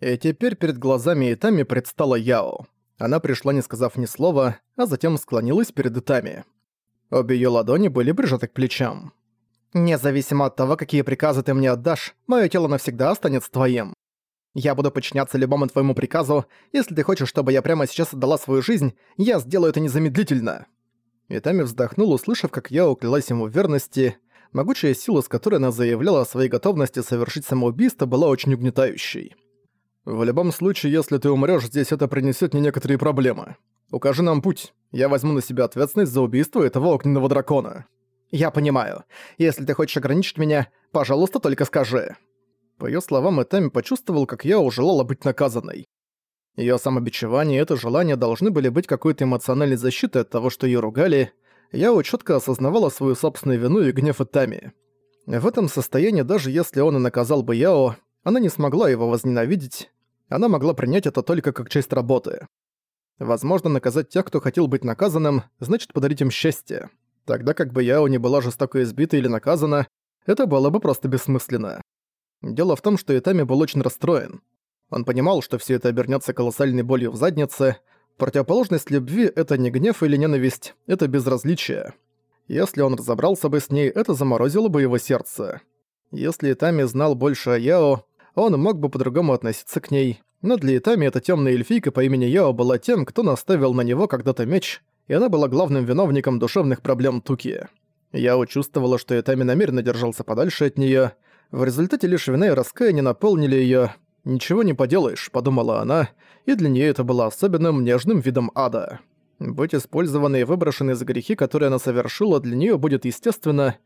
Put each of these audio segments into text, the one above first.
И теперь перед глазами Итами предстала Яо. Она пришла, не сказав ни слова, а затем склонилась перед Итами. Обе её ладони были прижаты к плечам. «Независимо от того, какие приказы ты мне отдашь, моё тело навсегда останется твоим. Я буду подчиняться любому твоему приказу. Если ты хочешь, чтобы я прямо сейчас отдала свою жизнь, я сделаю это незамедлительно». Итами вздохнул, услышав, как я уклялась ему в верности. Могучая сила, с которой она заявляла о своей готовности совершить самоубийство, была очень угнетающей. «В любом случае, если ты умрёшь здесь, это принесёт мне некоторые проблемы. Укажи нам путь. Я возьму на себя ответственность за убийство этого огненного дракона». «Я понимаю. Если ты хочешь ограничить меня, пожалуйста, только скажи». По её словам, Этами почувствовал, как я желала быть наказанной. Её самобичевание и это желание должны были быть какой-то эмоциональной защитой от того, что её ругали. Я чётко осознавала свою собственную вину и гнев Этами. В этом состоянии, даже если он и наказал бы Яо, она не смогла его возненавидеть. Она могла принять это только как часть работы. Возможно, наказать тех, кто хотел быть наказанным, значит подарить им счастье. Тогда как бы Яо не была жестоко избита или наказана, это было бы просто бессмысленно. Дело в том, что Итами был очень расстроен. Он понимал, что все это обернется колоссальной болью в заднице. Противоположность любви — это не гнев или ненависть, это безразличие. Если он разобрался бы с ней, это заморозило бы его сердце. Если Итами знал больше о Яо, он мог бы по-другому относиться к ней, но для Итами эта темная эльфийка по имени Яо была тем, кто наставил на него когда-то меч, и она была главным виновником душевных проблем Туки. Яо чувствовала, что Итами намеренно держался подальше от нее. В результате лишь вина и раскаяние наполнили ее. «Ничего не поделаешь», — подумала она, и для нее это было особенным нежным видом ада. Быть использованной и выброшенной за грехи, которые она совершила, для нее будет естественно.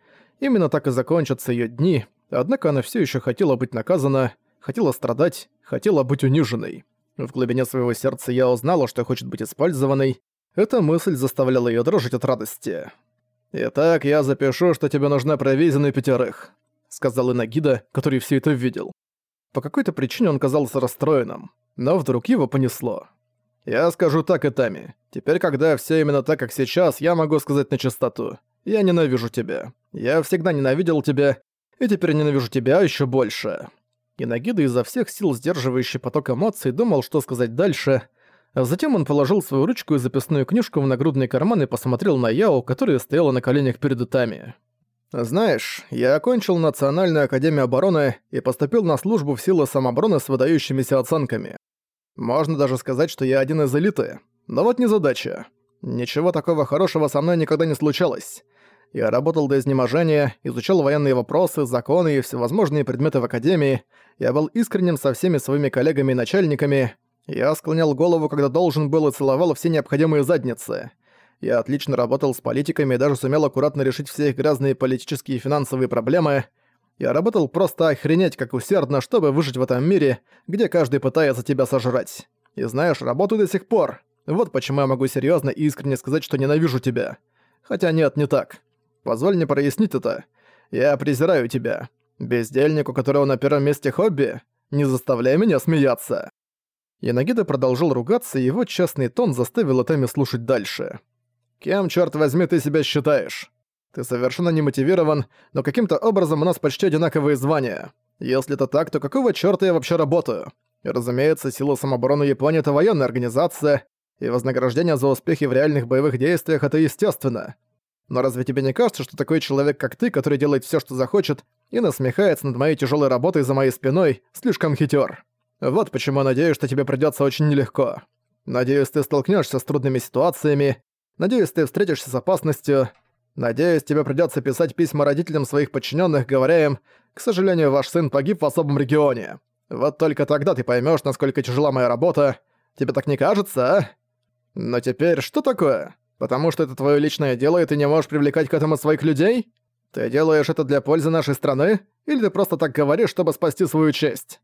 Именно так и закончатся ее дни, однако она все еще хотела быть наказана, хотела страдать, хотела быть униженной. В глубине своего сердца я узнала, что хочет быть использованной. Эта мысль заставляла ее дрожать от радости. «Итак, я запишу, что тебе нужна провизия пятерых», — сказал Инагида, который все это видел. По какой-то причине он казался расстроенным, но вдруг его понесло. «Я скажу так, Итами. Теперь, когда все именно так, как сейчас, я могу сказать на чистоту. Я ненавижу тебя. Я всегда ненавидел тебя, и теперь ненавижу тебя еще больше». Инагида изо всех сил, сдерживающий поток эмоций, думал, что сказать дальше — а затем он положил свою ручку и записную книжку в нагрудный карман и посмотрел на Яо, которая стояла на коленях перед Итами. «Знаешь, я окончил Национальную Академию Обороны и поступил на службу в силы самообороны с выдающимися оценками. Можно даже сказать, что я один из элиты. Но вот не задача. Ничего такого хорошего со мной никогда не случалось. Я работал до изнеможения, изучал военные вопросы, законы и всевозможные предметы в Академии. Я был искренним со всеми своими коллегами и начальниками, я склонял голову, когда должен был, и целовал все необходимые задницы. Я отлично работал с политиками и даже сумел аккуратно решить все их грязные политические и финансовые проблемы. Я работал просто охренеть как усердно, чтобы выжить в этом мире, где каждый пытается тебя сожрать. И знаешь, работаю до сих пор. Вот почему я могу серьезно и искренне сказать, что ненавижу тебя. Хотя нет, не так. Позволь мне прояснить это. Я презираю тебя. Бездельник, у которого на первом месте хобби, не заставляй меня смеяться. Янагида продолжил ругаться, и его частный тон заставил Атами слушать дальше. «Кем, черт возьми, ты себя считаешь? Ты совершенно не мотивирован, но каким-то образом у нас почти одинаковые звания. Если это так, то какого чёрта я вообще работаю? Разумеется, сила самообороны Японии — это военная организация, и вознаграждение за успехи в реальных боевых действиях — это естественно. Но разве тебе не кажется, что такой человек, как ты, который делает всё, что захочет, и насмехается над моей тяжёлой работой за моей спиной, слишком хитёр?» Вот почему надеюсь, что тебе придётся очень нелегко. Надеюсь, ты столкнёшься с трудными ситуациями. Надеюсь, ты встретишься с опасностью. Надеюсь, тебе придётся писать письма родителям своих подчинённых, говоря им, «К сожалению, ваш сын погиб в особом регионе». Вот только тогда ты поймёшь, насколько тяжела моя работа. Тебе так не кажется, а? Но теперь что такое? Потому что это твоё личное дело, и ты не можешь привлекать к этому своих людей? Ты делаешь это для пользы нашей страны? Или ты просто так говоришь, чтобы спасти свою честь?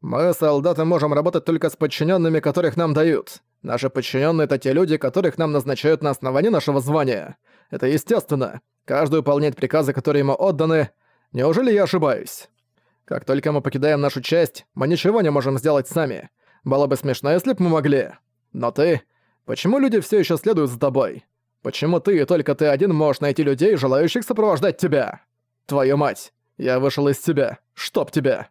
Мы, солдаты, можем работать только с подчиненными, которых нам дают. Наши подчиненные это те люди, которых нам назначают на основании нашего звания. Это естественно. Каждый выполняет приказы, которые ему отданы. Неужели я ошибаюсь? Как только мы покидаем нашу часть, мы ничего не можем сделать сами. Было бы смешно, если бы мы могли. Но ты... Почему люди все еще следуют за тобой? Почему ты и только ты один можешь найти людей, желающих сопровождать тебя? Твою мать! Я вышел из себя. Чтоб тебя!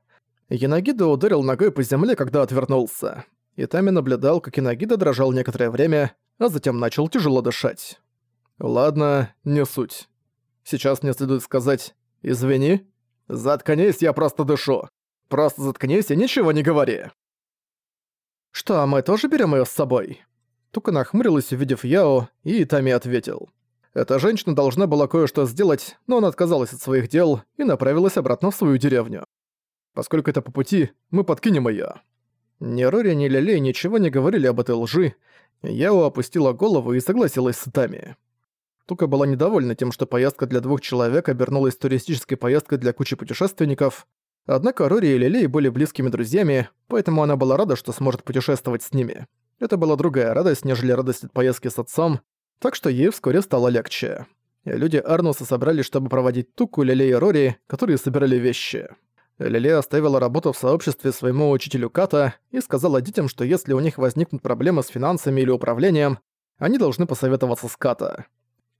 Янагида ударил ногой по земле, когда отвернулся. Итами наблюдал, как Янагида дрожал некоторое время, а затем начал тяжело дышать. «Ладно, не суть. Сейчас мне следует сказать «извини». «Заткнись, я просто дышу. Просто заткнись и ничего не говори». «Что, мы тоже берем её с собой?» Тука нахмурилась, увидев Яо, и Итами ответил. Эта женщина должна была кое-что сделать, но она отказалась от своих дел и направилась обратно в свою деревню. Поскольку это по пути, мы подкинем её. Ни Рори, ни Лилей ничего не говорили об этой лжи. Яо опустила голову и согласилась с Тами. Тука была недовольна тем, что поездка для двух человек обернулась туристической поездкой для кучи путешественников, однако Рори и Лилей были близкими друзьями, поэтому она была рада, что сможет путешествовать с ними. Это была другая радость, нежели радость от поездки с отцом, так что ей вскоре стало легче. И люди Арнуса собрались, чтобы проводить Туку, Лилей и Рори, которые собирали вещи. Лилия оставила работу в сообществе своему учителю Ката и сказала детям, что если у них возникнут проблемы с финансами или управлением, они должны посоветоваться с Ката.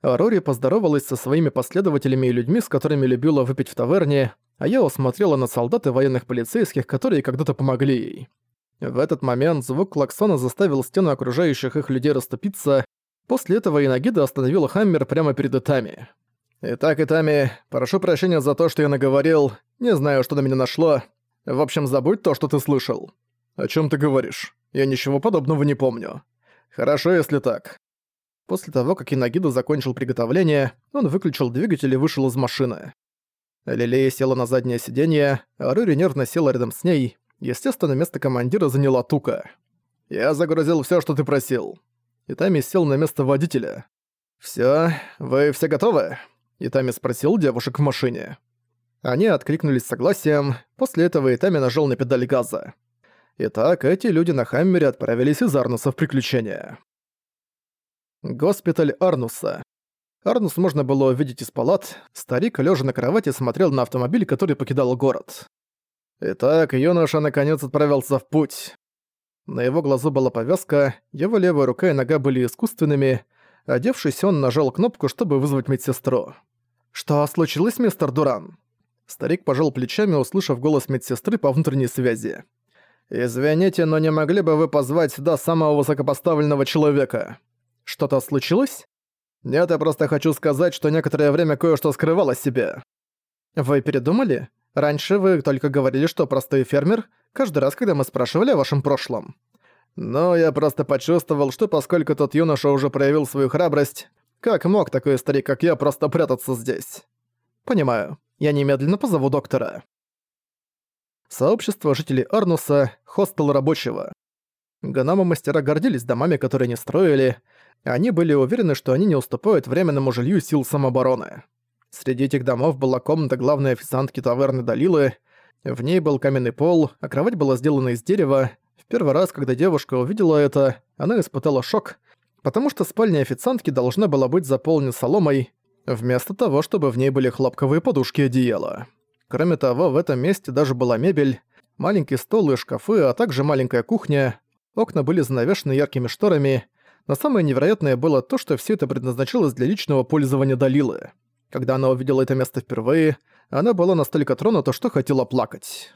А Рори поздоровалась со своими последователями и людьми, с которыми любила выпить в таверне, а я усмотрела на солдат и военных полицейских, которые когда-то помогли ей. В этот момент звук клаксона заставил стену окружающих их людей расступиться, после этого Инагида остановила Хаммер прямо перед Итами. «Итак, Итами, прошу прощения за то, что я наговорил. Не знаю, что на меня нашло. В общем, забудь то, что ты слышал». «О чем ты говоришь? Я ничего подобного не помню». «Хорошо, если так». После того, как Инагида закончил приготовление, он выключил двигатель и вышел из машины. Лилея села на заднее сиденье, а Рори нервно села рядом с ней. Естественно, место командира заняла Тука. «Я загрузил все, что ты просил». Итами сел на место водителя. «Всё, вы все готовы?» Итами спросил девушек в машине. Они откликнулись согласием, после этого Итами нажал на педаль газа. Итак, эти люди на Хаммере отправились из Арнуса в приключения. Госпиталь Арнуса. Арнус можно было увидеть из палат. Старик, лежа на кровати, смотрел на автомобиль, который покидал город. Итак, юноша наконец отправился в путь. На его глазу была повязка, его левая рука и нога были искусственными. Одевшись, он нажал кнопку, чтобы вызвать медсестру. «Что случилось, мистер Дуран?» Старик пожал плечами, услышав голос медсестры по внутренней связи. «Извините, но не могли бы вы позвать сюда самого высокопоставленного человека?» «Что-то случилось?» «Нет, я просто хочу сказать, что некоторое время кое-что скрывало себе». «Вы передумали? Раньше вы только говорили, что простой фермер, каждый раз, когда мы спрашивали о вашем прошлом». «Но я просто почувствовал, что поскольку тот юноша уже проявил свою храбрость, как мог такой старик, как я, просто прятаться здесь? Понимаю. Я немедленно позову доктора. Сообщество жителей Арнуса – хостел рабочего. Ганама-мастера гордились домами, которые они строили. Они были уверены, что они не уступают временному жилью сил самообороны. Среди этих домов была комната главной официантки таверны Далилы. В ней был каменный пол, а кровать была сделана из дерева. В первый раз, когда девушка увидела это, она испытала шок – потому что спальня официантки должна была быть заполнена соломой, вместо того, чтобы в ней были хлопковые подушки и одеяла. Кроме того, в этом месте даже была мебель, маленький стол и шкафы, а также маленькая кухня. Окна были занавешены яркими шторами, но самое невероятное было то, что все это предназначалось для личного пользования Далилы. Когда она увидела это место впервые, она была настолько тронута, что хотела плакать.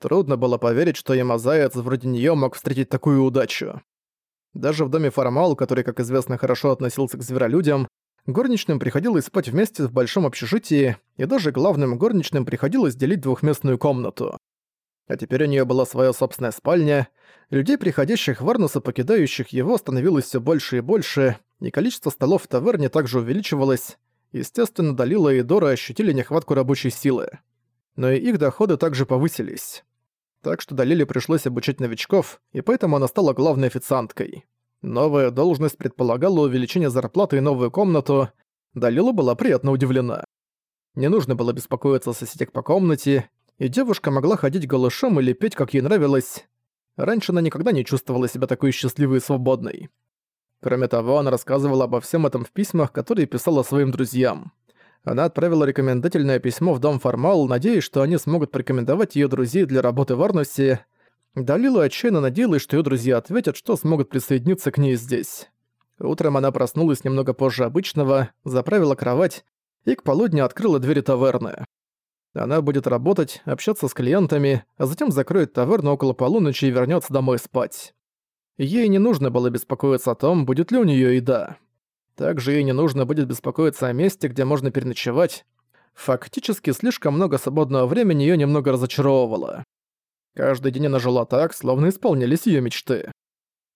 Трудно было поверить, что ямазаец вроде неё мог встретить такую удачу. Даже в доме Фармал, который, как известно, хорошо относился к зверолюдям, горничным приходилось спать вместе в большом общежитии, и даже главным горничным приходилось делить двухместную комнату. А теперь у нее была своя собственная спальня, людей, приходящих в Арнус и покидающих его, становилось все больше и больше, и количество столов в таверне также увеличивалось. Естественно, Далила и Дора ощутили нехватку рабочей силы. Но и их доходы также повысились так что Далиле пришлось обучать новичков, и поэтому она стала главной официанткой. Новая должность предполагала увеличение зарплаты и новую комнату. Далила была приятно удивлена. Не нужно было беспокоиться о соседях по комнате, и девушка могла ходить голышом или петь, как ей нравилось. Раньше она никогда не чувствовала себя такой счастливой и свободной. Кроме того, она рассказывала обо всем этом в письмах, которые писала своим друзьям. Она отправила рекомендательное письмо в Дом Формал, надеясь, что они смогут порекомендовать ее друзей для работы в Арнусе. Далила отчаянно надеялась, что ее друзья ответят, что смогут присоединиться к ней здесь. Утром она проснулась немного позже обычного, заправила кровать и к полудню открыла двери таверны. Она будет работать, общаться с клиентами, а затем закроет таверну около полуночи и вернется домой спать. Ей не нужно было беспокоиться о том, будет ли у нее еда. Также ей не нужно будет беспокоиться о месте, где можно переночевать. Фактически, слишком много свободного времени ее немного разочаровывало. Каждый день она жила так, словно исполнились ее мечты.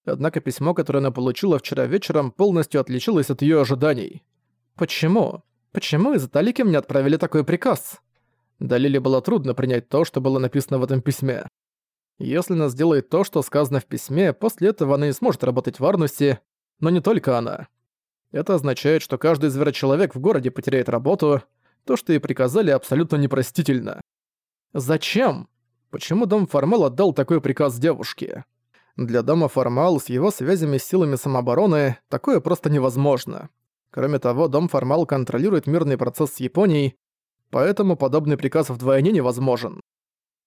Однако письмо, которое она получила вчера вечером, полностью отличилось от ее ожиданий. Почему? Почему из Италики мне отправили такой приказ? Далиле было трудно принять то, что было написано в этом письме. Если она сделает то, что сказано в письме, после этого она не сможет работать в Арнусе, но не только она. Это означает, что каждый зверочеловек в городе потеряет работу, то, что ей приказали, абсолютно непростительно. Зачем? Почему дом Формал отдал такой приказ девушке? Для дома Формал с его связями с силами самообороны такое просто невозможно. Кроме того, дом Формал контролирует мирный процесс с Японией, поэтому подобный приказ вдвойне невозможен.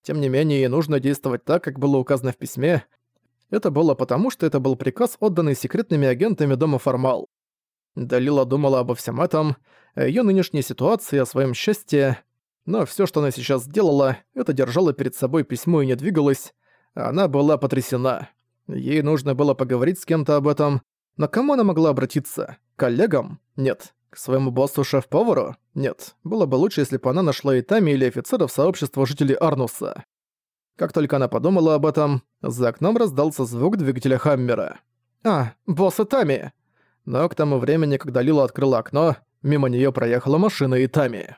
Тем не менее, ей нужно действовать так, как было указано в письме. Это было потому, что это был приказ, отданный секретными агентами дома Формал. Далила думала обо всем этом, о её нынешней ситуации, о своем счастье, но всё, что она сейчас сделала, это держала перед собой письмо и не двигалась, она была потрясена. Ей нужно было поговорить с кем-то об этом, но кому она могла обратиться? К коллегам? Нет. К своему боссу-шеф-повару? Нет. Было бы лучше, если бы она нашла Итами или офицеров сообщества жителей Арнуса. Как только она подумала об этом, за окном раздался звук двигателя Хаммера. «А, босс Итами!» Но к тому времени, когда Лила открыла окно, мимо неё проехала машина Итами.